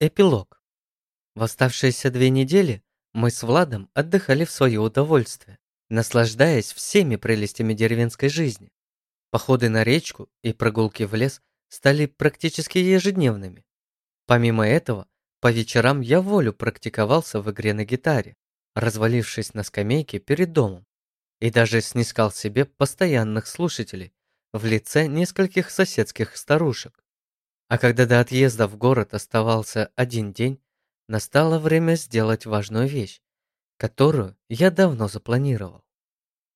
Эпилог. В оставшиеся две недели мы с Владом отдыхали в свое удовольствие, наслаждаясь всеми прелестями деревенской жизни. Походы на речку и прогулки в лес стали практически ежедневными. Помимо этого, по вечерам я волю практиковался в игре на гитаре, развалившись на скамейке перед домом, и даже снискал себе постоянных слушателей в лице нескольких соседских старушек. А когда до отъезда в город оставался один день, настало время сделать важную вещь, которую я давно запланировал.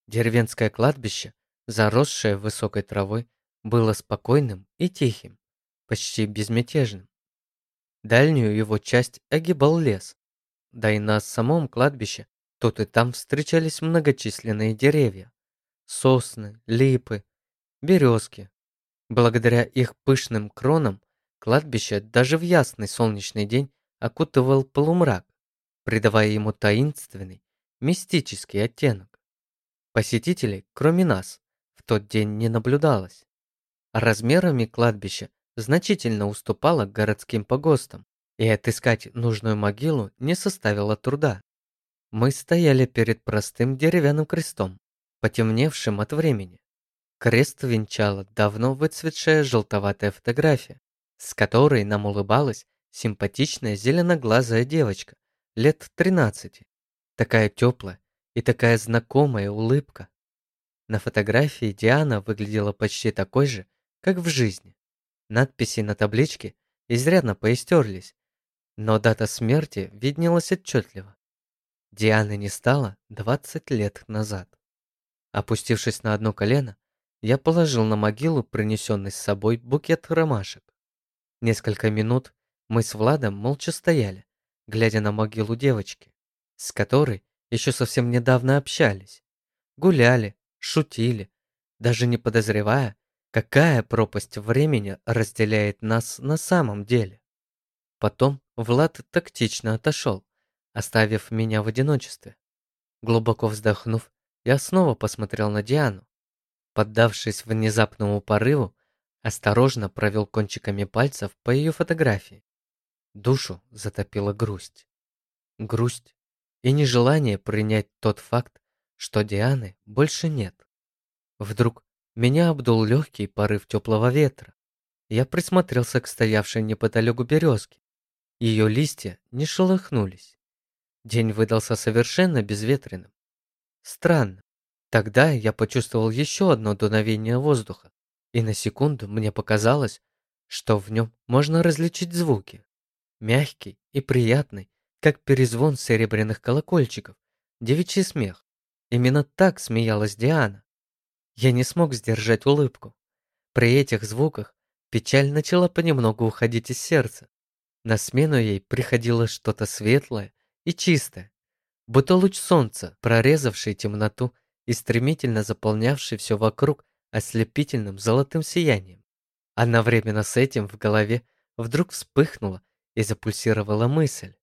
Деревенское кладбище, заросшее высокой травой, было спокойным и тихим, почти безмятежным. Дальнюю его часть огибал лес, да и на самом кладбище тут и там встречались многочисленные деревья. Сосны, липы, березки, Благодаря их пышным кронам кладбище даже в ясный солнечный день окутывал полумрак, придавая ему таинственный, мистический оттенок. Посетителей, кроме нас, в тот день не наблюдалось. А размерами кладбище значительно уступало городским погостам, и отыскать нужную могилу не составило труда. Мы стояли перед простым деревянным крестом, потемневшим от времени. Крест венчала давно выцветшая желтоватая фотография, с которой нам улыбалась симпатичная зеленоглазая девочка лет 13. Такая теплая и такая знакомая улыбка. На фотографии Диана выглядела почти такой же, как в жизни. Надписи на табличке изрядно поистерлись, но дата смерти виднелась отчетливо. Дианы не стало 20 лет назад. Опустившись на одно колено, я положил на могилу принесенный с собой букет ромашек. Несколько минут мы с Владом молча стояли, глядя на могилу девочки, с которой еще совсем недавно общались. Гуляли, шутили, даже не подозревая, какая пропасть времени разделяет нас на самом деле. Потом Влад тактично отошел, оставив меня в одиночестве. Глубоко вздохнув, я снова посмотрел на Диану. Поддавшись внезапному порыву, осторожно провел кончиками пальцев по ее фотографии. Душу затопила грусть. Грусть и нежелание принять тот факт, что Дианы больше нет. Вдруг меня обдул легкий порыв теплого ветра. Я присмотрелся к стоявшей неподалеку березке. Ее листья не шелохнулись. День выдался совершенно безветренным. Странно. Тогда я почувствовал еще одно дуновение воздуха, и на секунду мне показалось, что в нем можно различить звуки. Мягкий и приятный, как перезвон серебряных колокольчиков, девичий смех. Именно так смеялась Диана. Я не смог сдержать улыбку. При этих звуках печаль начала понемногу уходить из сердца. На смену ей приходило что-то светлое и чистое, будто луч солнца, прорезавший темноту и стремительно заполнявший все вокруг ослепительным золотым сиянием. Одновременно с этим в голове вдруг вспыхнула и запульсировала мысль.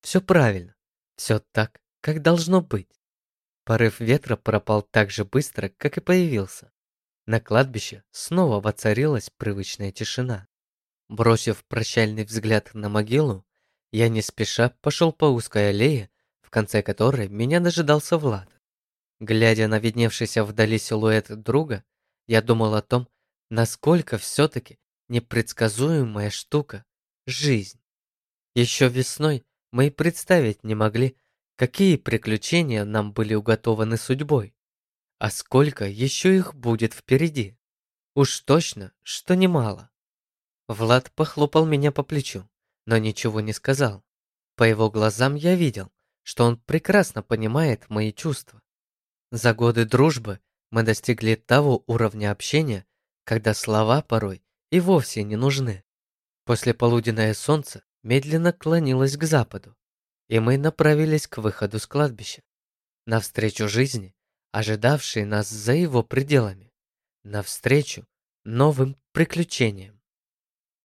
Все правильно, все так, как должно быть. Порыв ветра пропал так же быстро, как и появился. На кладбище снова воцарилась привычная тишина. Бросив прощальный взгляд на могилу, я не спеша пошел по узкой аллее, в конце которой меня дожидался Влад. Глядя на видневшийся вдали силуэт друга, я думал о том, насколько все-таки непредсказуемая штука – жизнь. Еще весной мы и представить не могли, какие приключения нам были уготованы судьбой, а сколько еще их будет впереди. Уж точно, что немало. Влад похлопал меня по плечу, но ничего не сказал. По его глазам я видел, что он прекрасно понимает мои чувства. За годы дружбы мы достигли того уровня общения, когда слова порой и вовсе не нужны. После полуденное солнце медленно клонилось к западу, и мы направились к выходу с кладбища, навстречу жизни, ожидавшей нас за его пределами, навстречу новым приключениям.